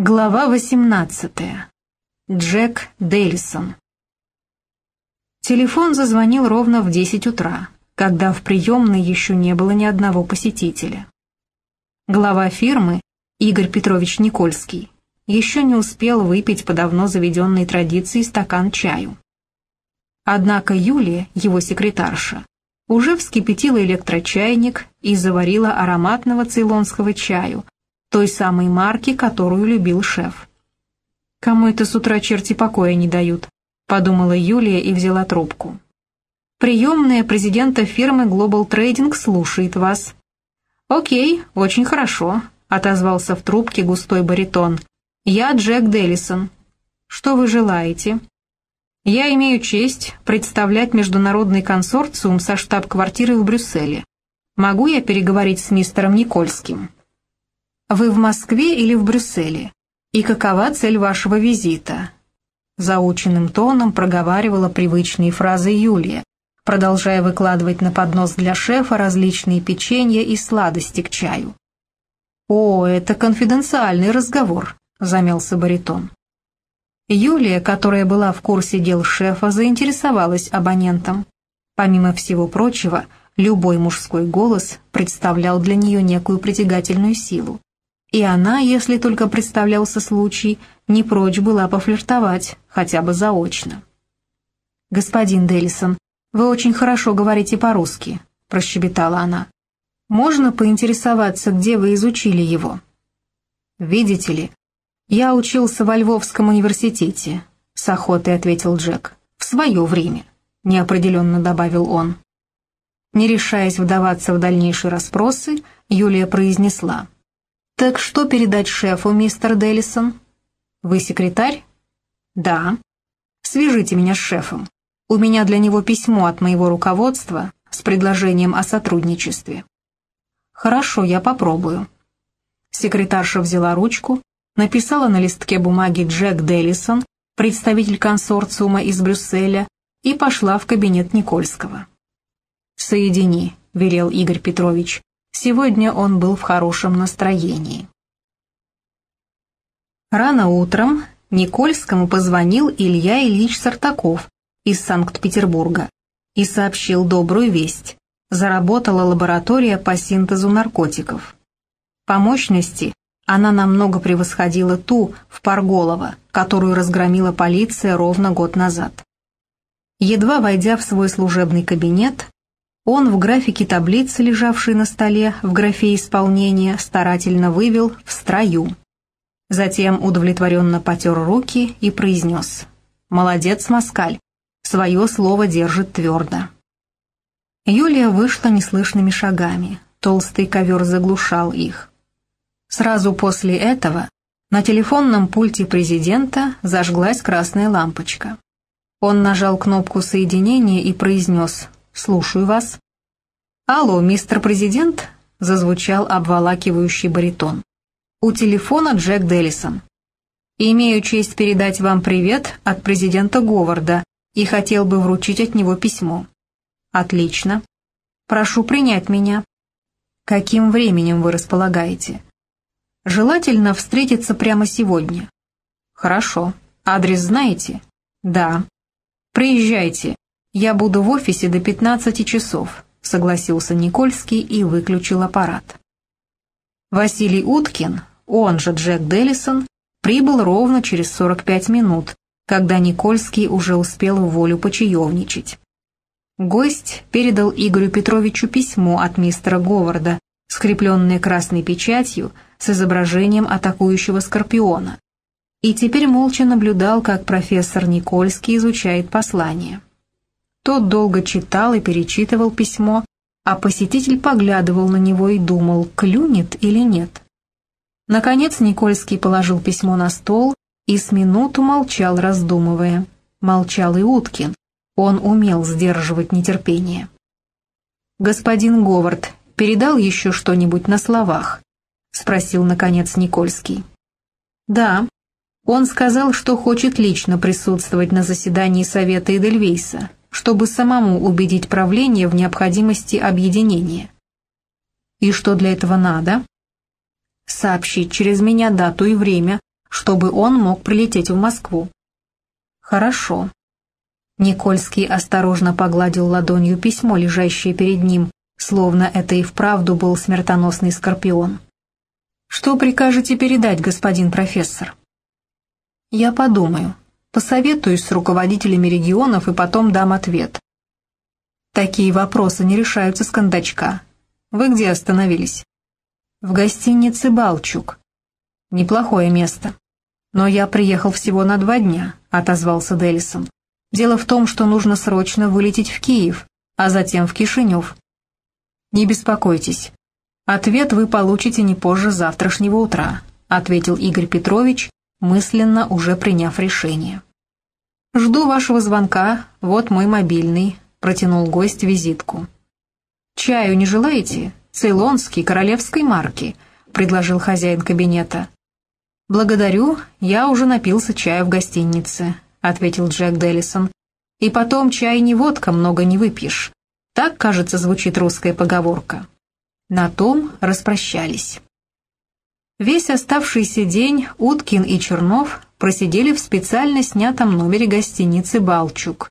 Глава 18. Джек Дейлисон. Телефон зазвонил ровно в 10 утра, когда в приемной еще не было ни одного посетителя. Глава фирмы, Игорь Петрович Никольский, еще не успел выпить по давно заведенной традиции стакан чаю. Однако Юлия, его секретарша, уже вскипятила электрочайник и заварила ароматного цейлонского чаю, той самой марки, которую любил шеф. «Кому это с утра черти покоя не дают?» — подумала Юлия и взяла трубку. «Приемная президента фирмы Global Trading слушает вас». «Окей, очень хорошо», — отозвался в трубке густой баритон. «Я Джек Деллисон. Что вы желаете?» «Я имею честь представлять международный консорциум со штаб-квартирой в Брюсселе. Могу я переговорить с мистером Никольским?» Вы в Москве или в Брюсселе? И какова цель вашего визита?» Заученным тоном проговаривала привычные фразы Юлия, продолжая выкладывать на поднос для шефа различные печенья и сладости к чаю. «О, это конфиденциальный разговор», — замялся баритон. Юлия, которая была в курсе дел шефа, заинтересовалась абонентом. Помимо всего прочего, любой мужской голос представлял для нее некую притягательную силу. И она, если только представлялся случай, не прочь была пофлиртовать, хотя бы заочно. «Господин Делисон, вы очень хорошо говорите по-русски», — прощебетала она. «Можно поинтересоваться, где вы изучили его?» «Видите ли, я учился во Львовском университете», — с охотой ответил Джек. «В свое время», — неопределенно добавил он. Не решаясь вдаваться в дальнейшие расспросы, Юлия произнесла. «Так что передать шефу, мистер Деллисон?» «Вы секретарь?» «Да». «Свяжите меня с шефом. У меня для него письмо от моего руководства с предложением о сотрудничестве». «Хорошо, я попробую». Секретарша взяла ручку, написала на листке бумаги Джек Деллисон, представитель консорциума из Брюсселя, и пошла в кабинет Никольского. «Соедини», — велел Игорь Петрович. Сегодня он был в хорошем настроении. Рано утром Никольскому позвонил Илья Ильич Сартаков из Санкт-Петербурга и сообщил добрую весть. Заработала лаборатория по синтезу наркотиков. По мощности она намного превосходила ту в Парголово, которую разгромила полиция ровно год назад. Едва войдя в свой служебный кабинет, он в графике таблицы, лежавшей на столе, в графе исполнения, старательно вывел «в строю». Затем удовлетворенно потер руки и произнес «Молодец, Москаль, свое слово держит твердо». Юлия вышла неслышными шагами, толстый ковер заглушал их. Сразу после этого на телефонном пульте президента зажглась красная лампочка. Он нажал кнопку соединения и произнес «Слушаю вас». «Алло, мистер президент?» — зазвучал обволакивающий баритон. «У телефона Джек Деллисон. Имею честь передать вам привет от президента Говарда и хотел бы вручить от него письмо». «Отлично. Прошу принять меня». «Каким временем вы располагаете?» «Желательно встретиться прямо сегодня». «Хорошо. Адрес знаете?» «Да». «Приезжайте. «Я буду в офисе до 15 часов», — согласился Никольский и выключил аппарат. Василий Уткин, он же Джек Деллисон, прибыл ровно через 45 минут, когда Никольский уже успел в волю почаевничать. Гость передал Игорю Петровичу письмо от мистера Говарда, скрепленное красной печатью с изображением атакующего скорпиона, и теперь молча наблюдал, как профессор Никольский изучает послание. Тот долго читал и перечитывал письмо, а посетитель поглядывал на него и думал, клюнет или нет. Наконец Никольский положил письмо на стол и с минуту молчал, раздумывая. Молчал и Уткин. Он умел сдерживать нетерпение. «Господин Говард передал еще что-нибудь на словах?» — спросил, наконец, Никольский. «Да. Он сказал, что хочет лично присутствовать на заседании Совета Эдельвейса, чтобы самому убедить правление в необходимости объединения. И что для этого надо? Сообщить через меня дату и время, чтобы он мог прилететь в Москву. Хорошо. Никольский осторожно погладил ладонью письмо, лежащее перед ним, словно это и вправду был смертоносный скорпион. «Что прикажете передать, господин профессор?» «Я подумаю. Посоветуюсь с руководителями регионов и потом дам ответ. Такие вопросы не решаются с кондачка. Вы где остановились?» «В гостинице «Балчук». Неплохое место. Но я приехал всего на два дня», — отозвался Делисон. «Дело в том, что нужно срочно вылететь в Киев, а затем в Кишинев. Не беспокойтесь. Ответ вы получите не позже завтрашнего утра», — ответил Игорь Петрович, мысленно уже приняв решение. «Жду вашего звонка, вот мой мобильный», — протянул гость визитку. «Чаю не желаете? Цейлонский, королевской марки», — предложил хозяин кабинета. «Благодарю, я уже напился чая в гостинице», — ответил Джек Деллисон. «И потом чай не водка, много не выпьешь. Так, кажется, звучит русская поговорка». На том распрощались. Весь оставшийся день Уткин и Чернов просидели в специально снятом номере гостиницы «Балчук».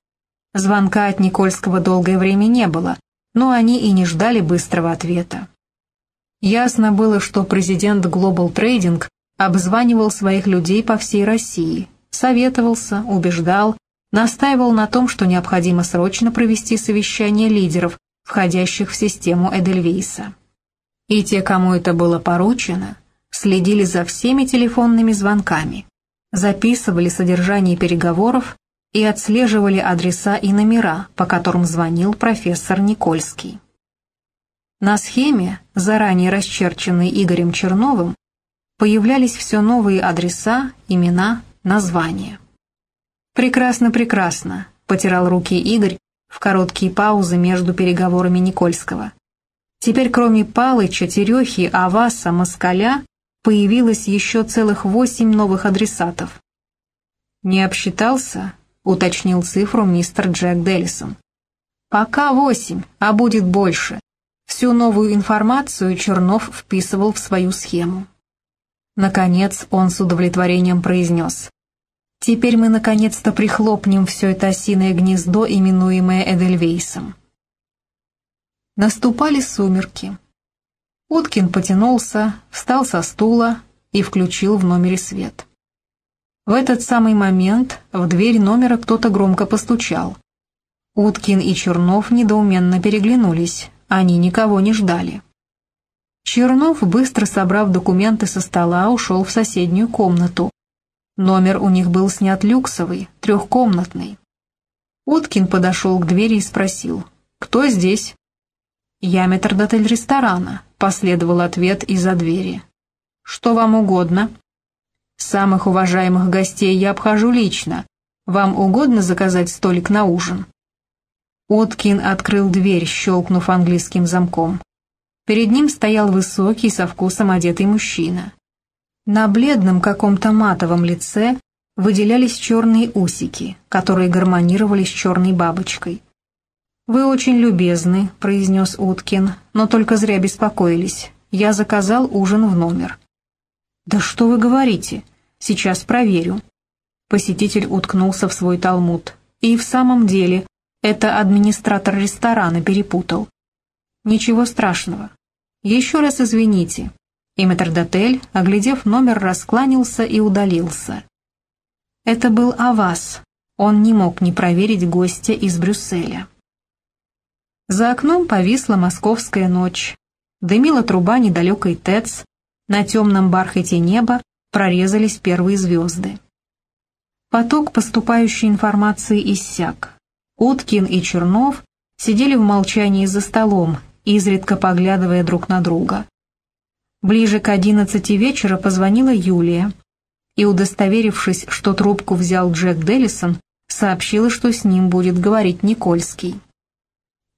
Звонка от Никольского долгое время не было, но они и не ждали быстрого ответа. Ясно было, что президент Global Trading обзванивал своих людей по всей России, советовался, убеждал, настаивал на том, что необходимо срочно провести совещание лидеров, входящих в систему Эдельвейса. И те, кому это было поручено, следили за всеми телефонными звонками, записывали содержание переговоров и отслеживали адреса и номера, по которым звонил профессор Никольский. На схеме, заранее расчерченной Игорем Черновым, появлялись все новые адреса, имена, названия. «Прекрасно, прекрасно», — потирал руки Игорь в короткие паузы между переговорами Никольского. Теперь кроме Палыча, Терехи, Аваса, Москаля появилось еще целых восемь новых адресатов. «Не обсчитался?» — уточнил цифру мистер Джек Деллисон. «Пока восемь, а будет больше». Всю новую информацию Чернов вписывал в свою схему. Наконец он с удовлетворением произнес. «Теперь мы наконец-то прихлопнем все это осиное гнездо, именуемое Эдельвейсом». Наступали сумерки. Уткин потянулся, встал со стула и включил в номере свет. В этот самый момент в дверь номера кто-то громко постучал. Уткин и Чернов недоуменно переглянулись, они никого не ждали. Чернов, быстро собрав документы со стола, ушел в соседнюю комнату. Номер у них был снят люксовый, трехкомнатный. Уткин подошел к двери и спросил, «Кто здесь?» «Я метрдотель ресторана», — последовал ответ из-за двери. «Что вам угодно?» «Самых уважаемых гостей я обхожу лично. Вам угодно заказать столик на ужин?» Уткин открыл дверь, щелкнув английским замком. Перед ним стоял высокий, со вкусом одетый мужчина. На бледном каком-то матовом лице выделялись черные усики, которые гармонировали с черной бабочкой. «Вы очень любезны», — произнес Уткин, — «но только зря беспокоились. Я заказал ужин в номер». «Да что вы говорите? Сейчас проверю». Посетитель уткнулся в свой талмуд. И в самом деле, это администратор ресторана перепутал. Ничего страшного. «Еще раз извините». И метрдотель, оглядев номер, раскланялся и удалился. Это был Авас. Он не мог не проверить гостя из Брюсселя. За окном повисла московская ночь. Дымила труба недалекой ТЭЦ. На темном бархате неба прорезались первые звезды. Поток поступающей информации иссяк. Уткин и Чернов сидели в молчании за столом, изредка поглядывая друг на друга. Ближе к одиннадцати вечера позвонила Юлия и, удостоверившись, что трубку взял Джек Деллисон, сообщила, что с ним будет говорить Никольский.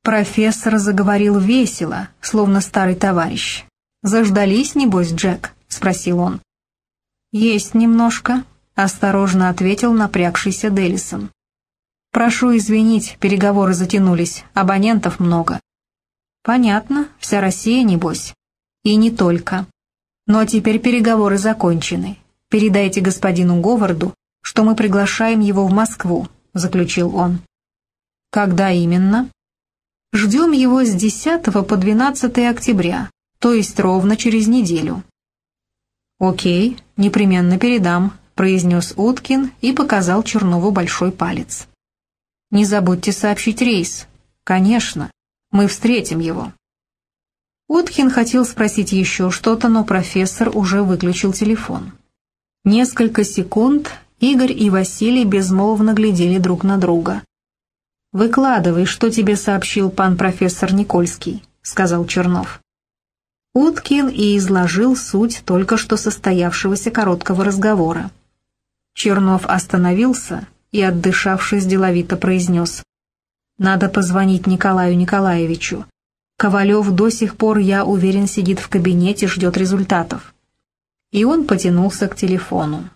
Профессор заговорил весело, словно старый товарищ. «Заждались, небось, Джек?» — спросил он. «Есть немножко», — осторожно ответил напрягшийся Деллисон. «Прошу извинить, переговоры затянулись, абонентов много. Понятно, вся Россия, небось. И не только. Но теперь переговоры закончены. Передайте господину Говарду, что мы приглашаем его в Москву», — заключил он. «Когда именно?» «Ждем его с 10 по 12 октября, то есть ровно через неделю». «Окей, непременно передам», — произнес Уткин и показал Чернову большой палец. «Не забудьте сообщить рейс». «Конечно, мы встретим его». Уткин хотел спросить еще что-то, но профессор уже выключил телефон. Несколько секунд Игорь и Василий безмолвно глядели друг на друга. «Выкладывай, что тебе сообщил пан профессор Никольский», — сказал Чернов. Уткин и изложил суть только что состоявшегося короткого разговора. Чернов остановился и, отдышавшись, деловито произнес. «Надо позвонить Николаю Николаевичу. Ковалев до сих пор, я уверен, сидит в кабинете, ждет результатов». И он потянулся к телефону.